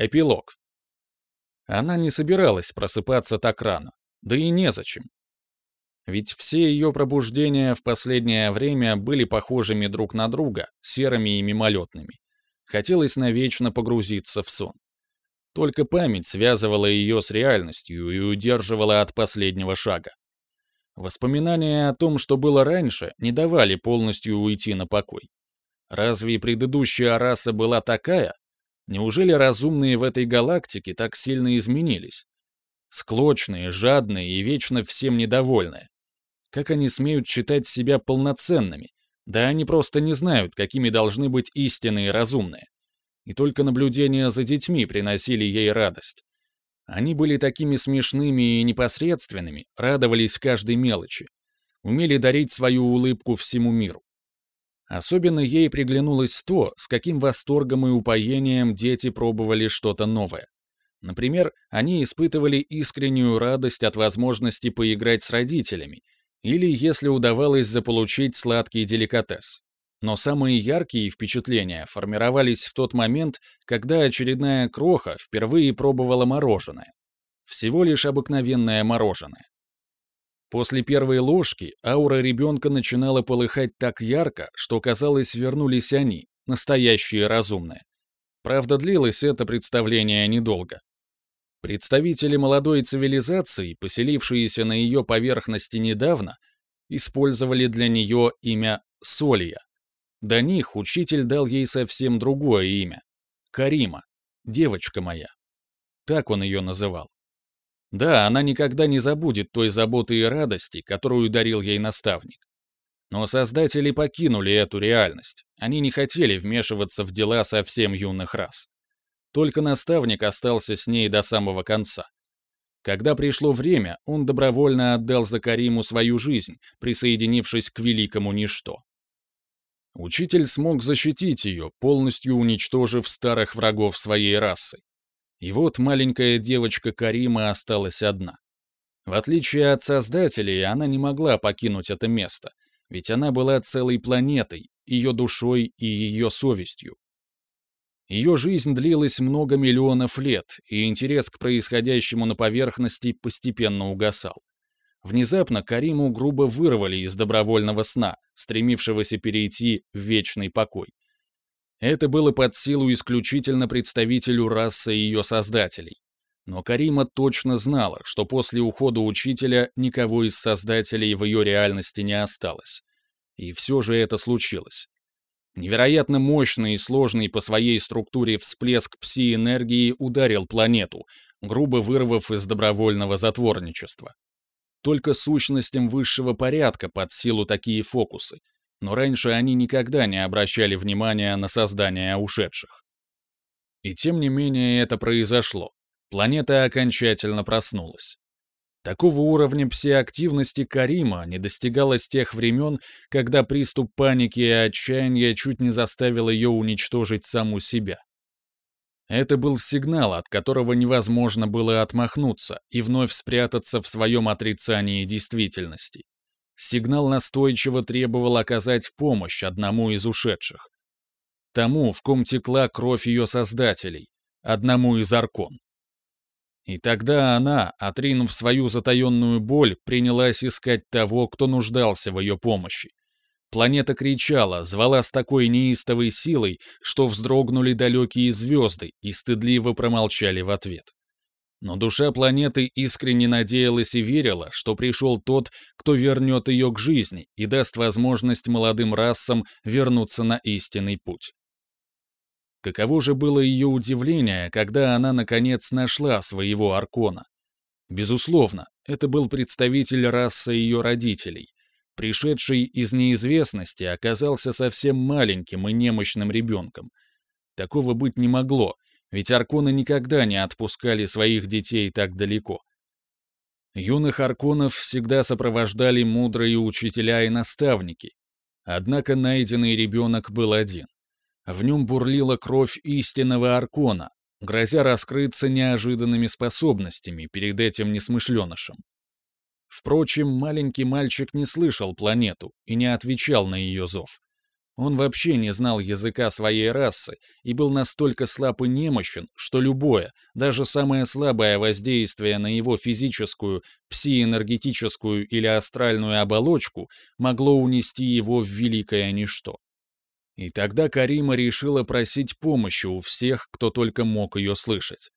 Эпилог. Она не собиралась просыпаться так рано, да и незачем. Ведь все ее пробуждения в последнее время были похожими друг на друга, серыми и мимолетными. Хотелось навечно погрузиться в сон. Только память связывала ее с реальностью и удерживала от последнего шага. Воспоминания о том, что было раньше, не давали полностью уйти на покой. Разве предыдущая раса была такая? Неужели разумные в этой галактике так сильно изменились? Склочные, жадные и вечно всем недовольные. Как они смеют считать себя полноценными? Да они просто не знают, какими должны быть истинные разумные. И только наблюдения за детьми приносили ей радость. Они были такими смешными и непосредственными, радовались каждой мелочи. Умели дарить свою улыбку всему миру. Особенно ей приглянулось то, с каким восторгом и упоением дети пробовали что-то новое. Например, они испытывали искреннюю радость от возможности поиграть с родителями, или если удавалось заполучить сладкий деликатес. Но самые яркие впечатления формировались в тот момент, когда очередная кроха впервые пробовала мороженое. Всего лишь обыкновенное мороженое. После первой ложки аура ребенка начинала полыхать так ярко, что, казалось, вернулись они, настоящие разумные. Правда, длилось это представление недолго. Представители молодой цивилизации, поселившиеся на ее поверхности недавно, использовали для нее имя Солья. До них учитель дал ей совсем другое имя — Карима, девочка моя. Так он ее называл. Да, она никогда не забудет той заботы и радости, которую дарил ей наставник. Но создатели покинули эту реальность. Они не хотели вмешиваться в дела совсем юных рас. Только наставник остался с ней до самого конца. Когда пришло время, он добровольно отдал Закариму свою жизнь, присоединившись к великому ничто. Учитель смог защитить ее, полностью уничтожив старых врагов своей расы. И вот маленькая девочка Карима осталась одна. В отличие от создателей, она не могла покинуть это место, ведь она была целой планетой, ее душой и ее совестью. Ее жизнь длилась много миллионов лет, и интерес к происходящему на поверхности постепенно угасал. Внезапно Кариму грубо вырвали из добровольного сна, стремившегося перейти в вечный покой. Это было под силу исключительно представителю расы ее создателей. Но Карима точно знала, что после ухода учителя никого из создателей в ее реальности не осталось. И все же это случилось. Невероятно мощный и сложный по своей структуре всплеск пси-энергии ударил планету, грубо вырвав из добровольного затворничества. Только сущностям высшего порядка под силу такие фокусы, но раньше они никогда не обращали внимания на создание ушедших. И тем не менее это произошло. Планета окончательно проснулась. Такого уровня псиактивности Карима не достигало с тех времен, когда приступ паники и отчаяния чуть не заставил ее уничтожить саму себя. Это был сигнал, от которого невозможно было отмахнуться и вновь спрятаться в своем отрицании действительности. Сигнал настойчиво требовал оказать помощь одному из ушедших. Тому, в ком текла кровь ее создателей, одному из аркон. И тогда она, отринув свою затаенную боль, принялась искать того, кто нуждался в ее помощи. Планета кричала, звала с такой неистовой силой, что вздрогнули далекие звезды и стыдливо промолчали в ответ. Но душа планеты искренне надеялась и верила, что пришел тот, кто вернет ее к жизни и даст возможность молодым расам вернуться на истинный путь. Каково же было ее удивление, когда она, наконец, нашла своего Аркона. Безусловно, это был представитель расы ее родителей. Пришедший из неизвестности оказался совсем маленьким и немощным ребенком. Такого быть не могло, ведь Арконы никогда не отпускали своих детей так далеко. Юных Арконов всегда сопровождали мудрые учителя и наставники. Однако найденный ребенок был один. В нем бурлила кровь истинного Аркона, грозя раскрыться неожиданными способностями перед этим несмышленышем. Впрочем, маленький мальчик не слышал планету и не отвечал на ее зов. Он вообще не знал языка своей расы и был настолько слаб и немощен, что любое, даже самое слабое воздействие на его физическую, псиэнергетическую или астральную оболочку могло унести его в великое ничто. И тогда Карима решила просить помощи у всех, кто только мог ее слышать.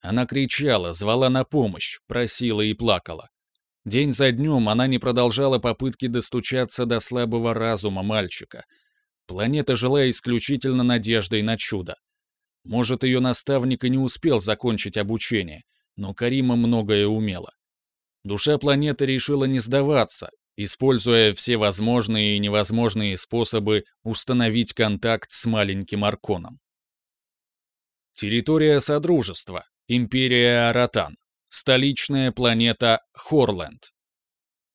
Она кричала, звала на помощь, просила и плакала. День за днем она не продолжала попытки достучаться до слабого разума мальчика. Планета жила исключительно надеждой на чудо. Может, ее наставник и не успел закончить обучение, но Карима многое умела. Душа планеты решила не сдаваться, используя все возможные и невозможные способы установить контакт с маленьким Арконом. Территория Содружества. Империя Аратан. Столичная планета Хорленд.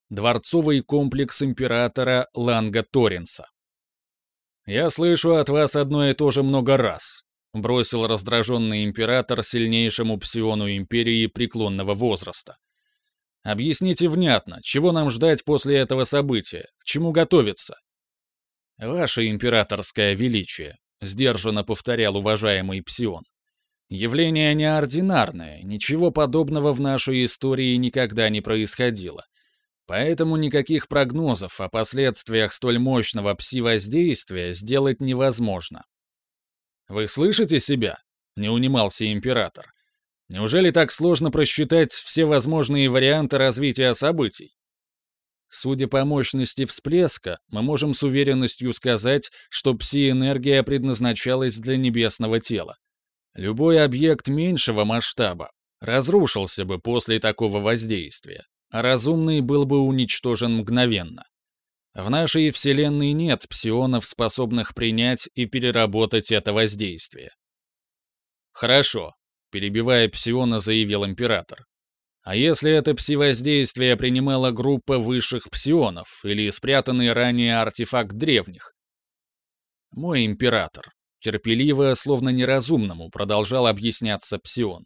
Дворцовый комплекс императора Ланга Торинса. «Я слышу от вас одно и то же много раз», — бросил раздраженный император сильнейшему псиону империи преклонного возраста. «Объясните внятно, чего нам ждать после этого события, к чему готовиться?» «Ваше императорское величие», — сдержанно повторял уважаемый псион. Явление неординарное, ничего подобного в нашей истории никогда не происходило. Поэтому никаких прогнозов о последствиях столь мощного пси-воздействия сделать невозможно. «Вы слышите себя?» — не унимался император. «Неужели так сложно просчитать все возможные варианты развития событий?» Судя по мощности всплеска, мы можем с уверенностью сказать, что пси-энергия предназначалась для небесного тела. Любой объект меньшего масштаба разрушился бы после такого воздействия, разумный был бы уничтожен мгновенно. В нашей Вселенной нет псионов, способных принять и переработать это воздействие. «Хорошо», — перебивая псиона, заявил император. «А если это пси-воздействие принимала группа высших псионов или спрятанный ранее артефакт древних?» «Мой император», Терпеливо, словно неразумному, продолжал объясняться Псион.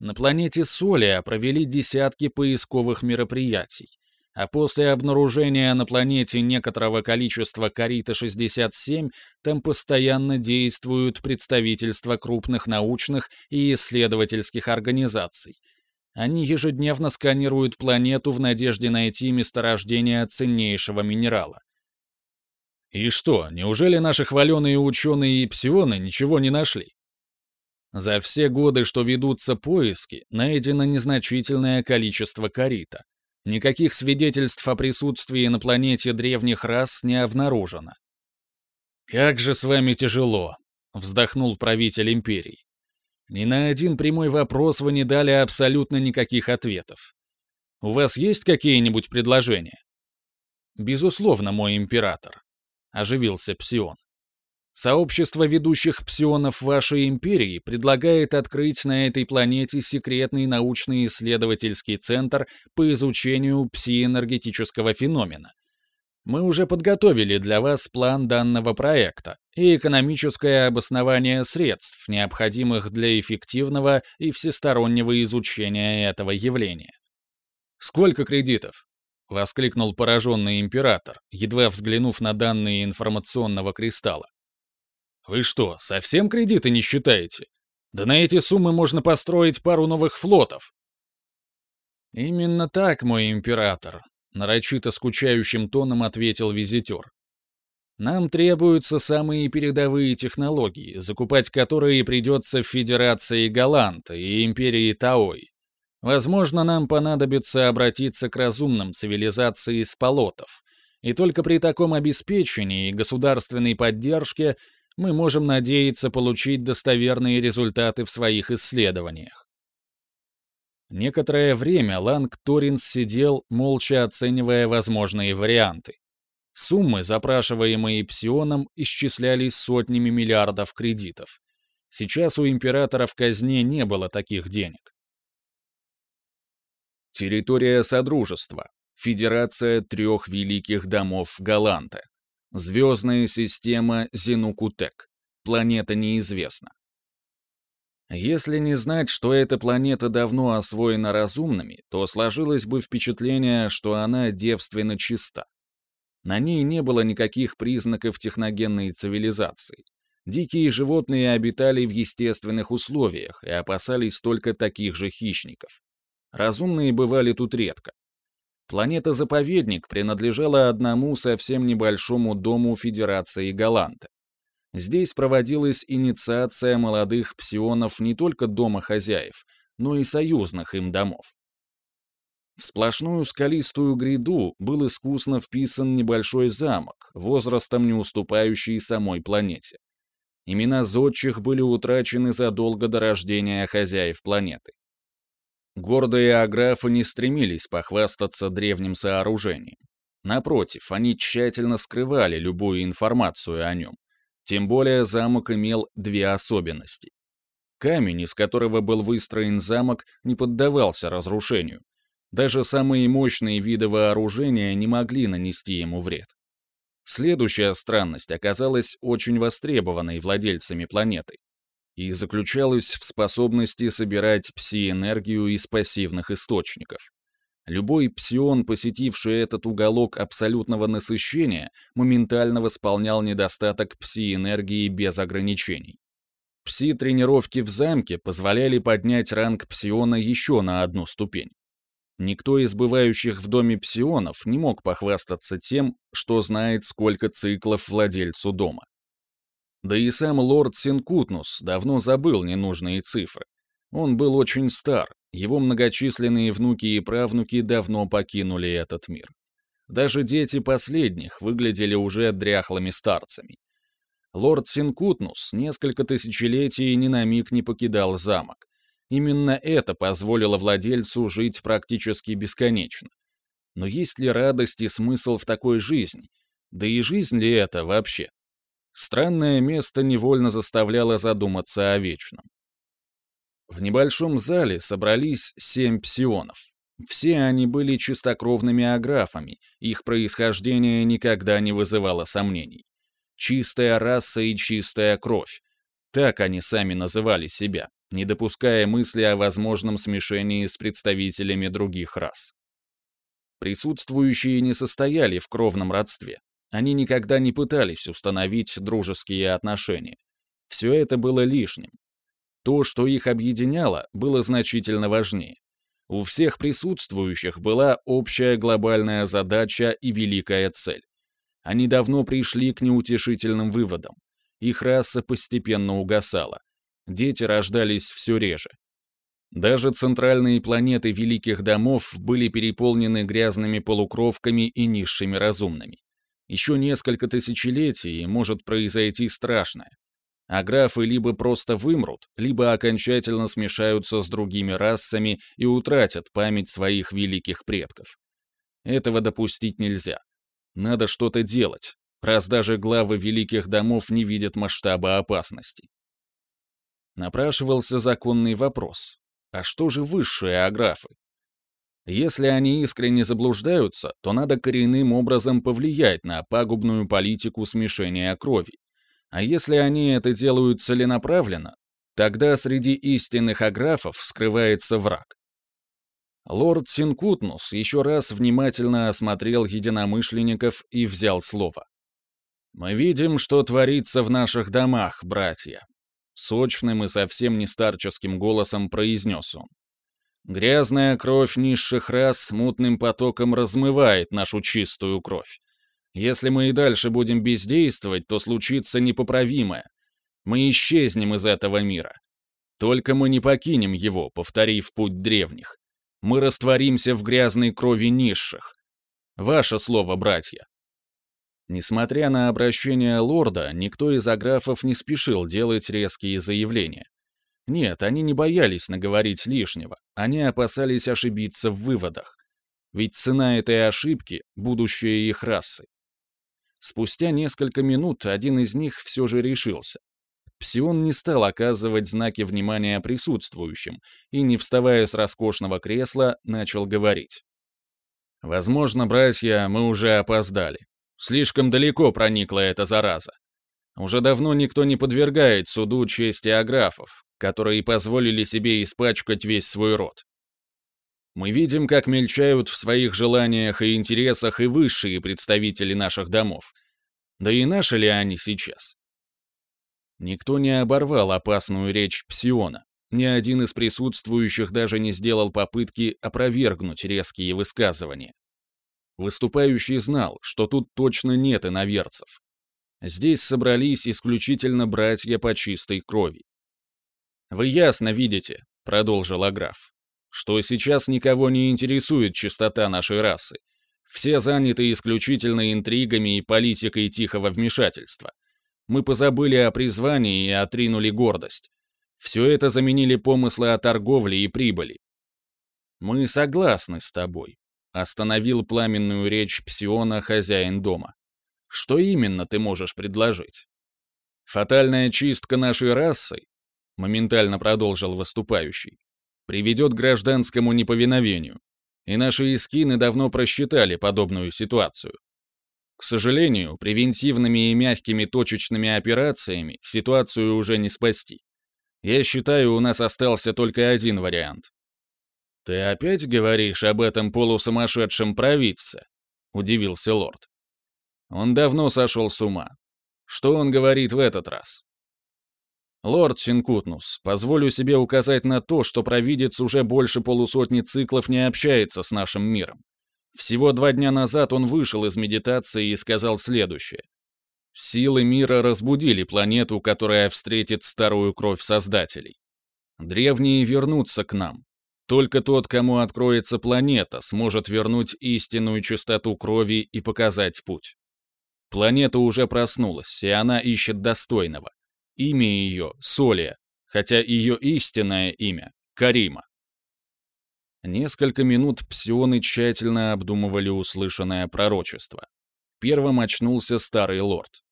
На планете Солия провели десятки поисковых мероприятий, а после обнаружения на планете некоторого количества Карита-67 там постоянно действуют представительства крупных научных и исследовательских организаций. Они ежедневно сканируют планету в надежде найти месторождение ценнейшего минерала. И что, неужели наши хваленые ученые и псионы ничего не нашли? За все годы, что ведутся поиски, найдено незначительное количество корита. Никаких свидетельств о присутствии на планете древних рас не обнаружено. «Как же с вами тяжело», — вздохнул правитель империи. «Ни на один прямой вопрос вы не дали абсолютно никаких ответов. У вас есть какие-нибудь предложения?» «Безусловно, мой император оживился Псион. Сообщество ведущих псионов вашей империи предлагает открыть на этой планете секретный научный исследовательский центр по изучению псиэнергетического феномена. Мы уже подготовили для вас план данного проекта и экономическое обоснование средств, необходимых для эффективного и всестороннего изучения этого явления. Сколько кредитов? — воскликнул пораженный император, едва взглянув на данные информационного кристалла. «Вы что, совсем кредиты не считаете? Да на эти суммы можно построить пару новых флотов!» «Именно так, мой император», — нарочито скучающим тоном ответил визитер. «Нам требуются самые передовые технологии, закупать которые придется в Федерации Галанта и Империи Таой. Возможно, нам понадобится обратиться к разумным цивилизации из полотов, и только при таком обеспечении и государственной поддержке мы можем надеяться получить достоверные результаты в своих исследованиях. Некоторое время Ланг Торинс сидел, молча оценивая возможные варианты. Суммы, запрашиваемые Псионом, исчислялись сотнями миллиардов кредитов. Сейчас у императора в казне не было таких денег. Территория Содружества. Федерация трех великих домов Галанта. Звездная система Зенукутек. Планета неизвестна. Если не знать, что эта планета давно освоена разумными, то сложилось бы впечатление, что она девственно чиста. На ней не было никаких признаков техногенной цивилизации. Дикие животные обитали в естественных условиях и опасались только таких же хищников. Разумные бывали тут редко. Планета-заповедник принадлежала одному совсем небольшому дому Федерации Галанта. Здесь проводилась инициация молодых псионов не только дома хозяев, но и союзных им домов. В сплошную скалистую гряду был искусно вписан небольшой замок, возрастом не уступающий самой планете. Имена зодчих были утрачены задолго до рождения хозяев планеты. Гордые аграфы не стремились похвастаться древним сооружением. Напротив, они тщательно скрывали любую информацию о нем. Тем более замок имел две особенности. Камень, из которого был выстроен замок, не поддавался разрушению. Даже самые мощные виды вооружения не могли нанести ему вред. Следующая странность оказалась очень востребованной владельцами планеты и заключалась в способности собирать пси-энергию из пассивных источников. Любой псион, посетивший этот уголок абсолютного насыщения, моментально восполнял недостаток пси-энергии без ограничений. Пси-тренировки в замке позволяли поднять ранг псиона еще на одну ступень. Никто из бывающих в доме псионов не мог похвастаться тем, что знает, сколько циклов владельцу дома. Да и сам лорд Синкутнус давно забыл ненужные цифры. Он был очень стар, его многочисленные внуки и правнуки давно покинули этот мир. Даже дети последних выглядели уже дряхлыми старцами. Лорд Синкутнус несколько тысячелетий ни на миг не покидал замок, Именно это позволило владельцу жить практически бесконечно. Но есть ли радость и смысл в такой жизни? Да и жизнь ли это вообще? Странное место невольно заставляло задуматься о вечном. В небольшом зале собрались семь псионов. Все они были чистокровными аграфами, их происхождение никогда не вызывало сомнений. Чистая раса и чистая кровь. Так они сами называли себя не допуская мысли о возможном смешении с представителями других рас. Присутствующие не состояли в кровном родстве. Они никогда не пытались установить дружеские отношения. Все это было лишним. То, что их объединяло, было значительно важнее. У всех присутствующих была общая глобальная задача и великая цель. Они давно пришли к неутешительным выводам. Их раса постепенно угасала, дети рождались все реже. Даже центральные планеты Великих Домов были переполнены грязными полукровками и низшими разумными. Еще несколько тысячелетий и может произойти страшное. А графы либо просто вымрут, либо окончательно смешаются с другими расами и утратят память своих великих предков. Этого допустить нельзя. Надо что-то делать, раз даже главы великих домов не видят масштаба опасности. Напрашивался законный вопрос. А что же высшие аграфы? Если они искренне заблуждаются, то надо коренным образом повлиять на пагубную политику смешения крови. А если они это делают целенаправленно, тогда среди истинных аграфов скрывается враг. Лорд Синкутнус еще раз внимательно осмотрел единомышленников и взял слово. «Мы видим, что творится в наших домах, братья. Сочным и совсем не старческим голосом произнес он. «Грязная кровь низших рас мутным потоком размывает нашу чистую кровь. Если мы и дальше будем бездействовать, то случится непоправимое. Мы исчезнем из этого мира. Только мы не покинем его, повторив путь древних. Мы растворимся в грязной крови низших. Ваше слово, братья. Несмотря на обращение лорда, никто из аграфов не спешил делать резкие заявления. Нет, они не боялись наговорить лишнего, они опасались ошибиться в выводах. Ведь цена этой ошибки — будущее их расы. Спустя несколько минут один из них все же решился. Псион не стал оказывать знаки внимания присутствующим и, не вставая с роскошного кресла, начал говорить. «Возможно, братья, мы уже опоздали. Слишком далеко проникла эта зараза. Уже давно никто не подвергает суду чести аграфов, которые позволили себе испачкать весь свой род. Мы видим, как мельчают в своих желаниях и интересах и высшие представители наших домов. Да и наши ли они сейчас? Никто не оборвал опасную речь Псиона. Ни один из присутствующих даже не сделал попытки опровергнуть резкие высказывания. Выступающий знал, что тут точно нет иноверцев. Здесь собрались исключительно братья по чистой крови. «Вы ясно видите», — продолжил Аграф, «что сейчас никого не интересует чистота нашей расы. Все заняты исключительно интригами и политикой тихого вмешательства. Мы позабыли о призвании и отринули гордость. Все это заменили помыслы о торговле и прибыли. Мы согласны с тобой, остановил пламенную речь Псиона хозяин дома. Что именно ты можешь предложить? Фатальная чистка нашей расы, моментально продолжил выступающий, приведет к гражданскому неповиновению. И наши эскины давно просчитали подобную ситуацию. К сожалению, превентивными и мягкими точечными операциями ситуацию уже не спасти. Я считаю, у нас остался только один вариант. «Ты опять говоришь об этом полусумасшедшем провидце?» — удивился лорд. «Он давно сошел с ума. Что он говорит в этот раз?» «Лорд Синкутнус, позволю себе указать на то, что провидец уже больше полусотни циклов не общается с нашим миром. Всего два дня назад он вышел из медитации и сказал следующее. Силы мира разбудили планету, которая встретит старую кровь Создателей. Древние вернутся к нам. Только тот, кому откроется планета, сможет вернуть истинную чистоту крови и показать путь. Планета уже проснулась, и она ищет достойного. Имя ее — Солия, хотя ее истинное имя — Карима. Несколько минут псионы тщательно обдумывали услышанное пророчество. Первым очнулся старый лорд.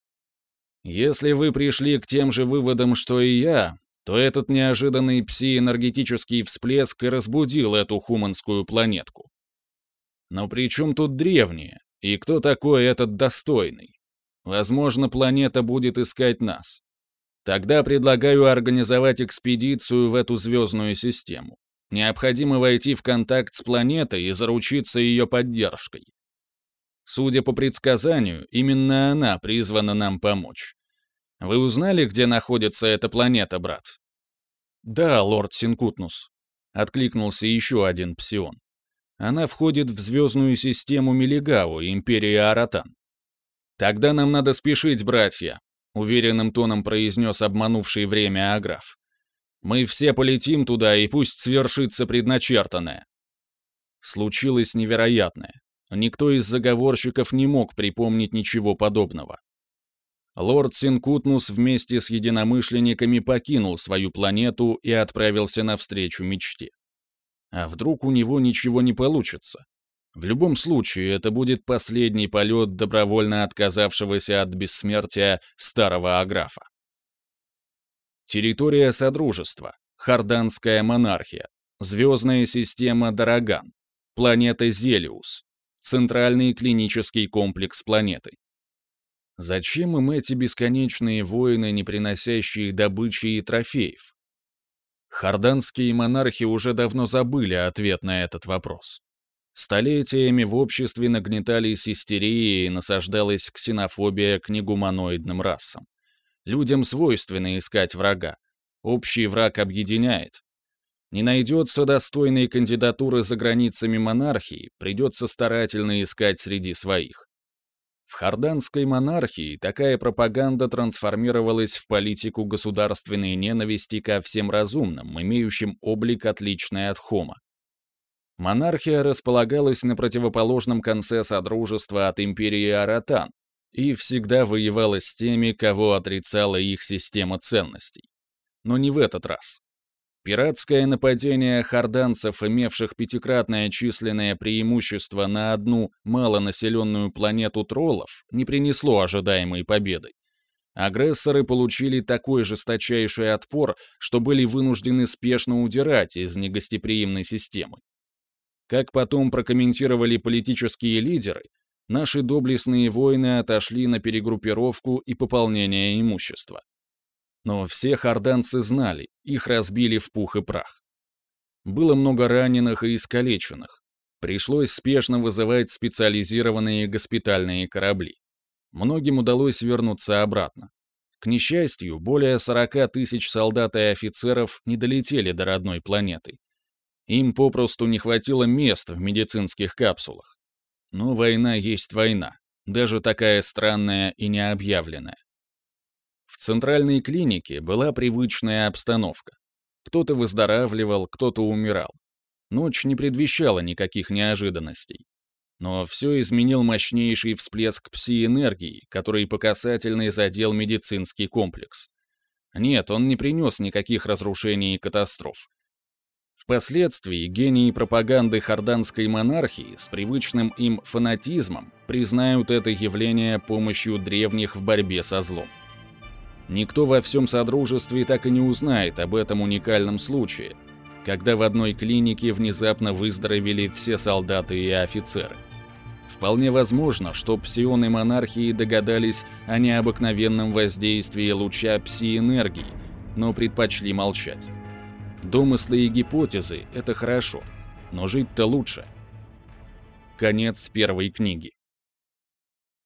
«Если вы пришли к тем же выводам, что и я, то этот неожиданный пси-энергетический всплеск и разбудил эту хуманскую планетку. Но при чем тут древние? И кто такой этот достойный? Возможно, планета будет искать нас. Тогда предлагаю организовать экспедицию в эту звездную систему. Необходимо войти в контакт с планетой и заручиться ее поддержкой. Судя по предсказанию, именно она призвана нам помочь. Вы узнали, где находится эта планета, брат? Да, лорд Синкутнус. Откликнулся еще один псион. Она входит в звездную систему Мелигау, империи Аратан. Тогда нам надо спешить, братья, уверенным тоном произнес обманувший время Аграф. Мы все полетим туда, и пусть свершится предначертанное. Случилось невероятное. Никто из заговорщиков не мог припомнить ничего подобного. Лорд Синкутнус вместе с единомышленниками покинул свою планету и отправился навстречу мечте. А вдруг у него ничего не получится? В любом случае, это будет последний полет добровольно отказавшегося от бессмертия старого аграфа. Территория Содружества, Харданская монархия, звездная система Дороган, планета Зелиус, центральный клинический комплекс планеты. Зачем им эти бесконечные войны, не приносящие добычи и трофеев? Харданские монархи уже давно забыли ответ на этот вопрос. Столетиями в обществе нагнетались истерии и насаждалась ксенофобия к негуманоидным расам. Людям свойственно искать врага. Общий враг объединяет. Не найдется достойной кандидатуры за границами монархии, придется старательно искать среди своих. В харданской монархии такая пропаганда трансформировалась в политику государственной ненависти ко всем разумным, имеющим облик отличный от хома. Монархия располагалась на противоположном конце Содружества от империи Аратан и всегда воевала с теми, кого отрицала их система ценностей. Но не в этот раз. Пиратское нападение харданцев, имевших пятикратное численное преимущество на одну малонаселенную планету троллов, не принесло ожидаемой победы. Агрессоры получили такой жесточайший отпор, что были вынуждены спешно удирать из негостеприимной системы. Как потом прокомментировали политические лидеры, наши доблестные воины отошли на перегруппировку и пополнение имущества. Но все харданцы знали, их разбили в пух и прах. Было много раненых и искалеченных. Пришлось спешно вызывать специализированные госпитальные корабли. Многим удалось вернуться обратно. К несчастью, более 40 тысяч солдат и офицеров не долетели до родной планеты. Им попросту не хватило мест в медицинских капсулах. Но война есть война, даже такая странная и необъявленная. В центральной клинике была привычная обстановка. Кто-то выздоравливал, кто-то умирал. Ночь не предвещала никаких неожиданностей. Но все изменил мощнейший всплеск пси-энергии, который по касательной задел медицинский комплекс. Нет, он не принес никаких разрушений и катастроф. Впоследствии гении пропаганды харданской монархии с привычным им фанатизмом признают это явление помощью древних в борьбе со злом. Никто во всем Содружестве так и не узнает об этом уникальном случае, когда в одной клинике внезапно выздоровели все солдаты и офицеры. Вполне возможно, что псионы монархии догадались о необыкновенном воздействии луча пси-энергии, но предпочли молчать. Домыслы и гипотезы — это хорошо, но жить-то лучше. Конец первой книги.